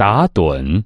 打盹。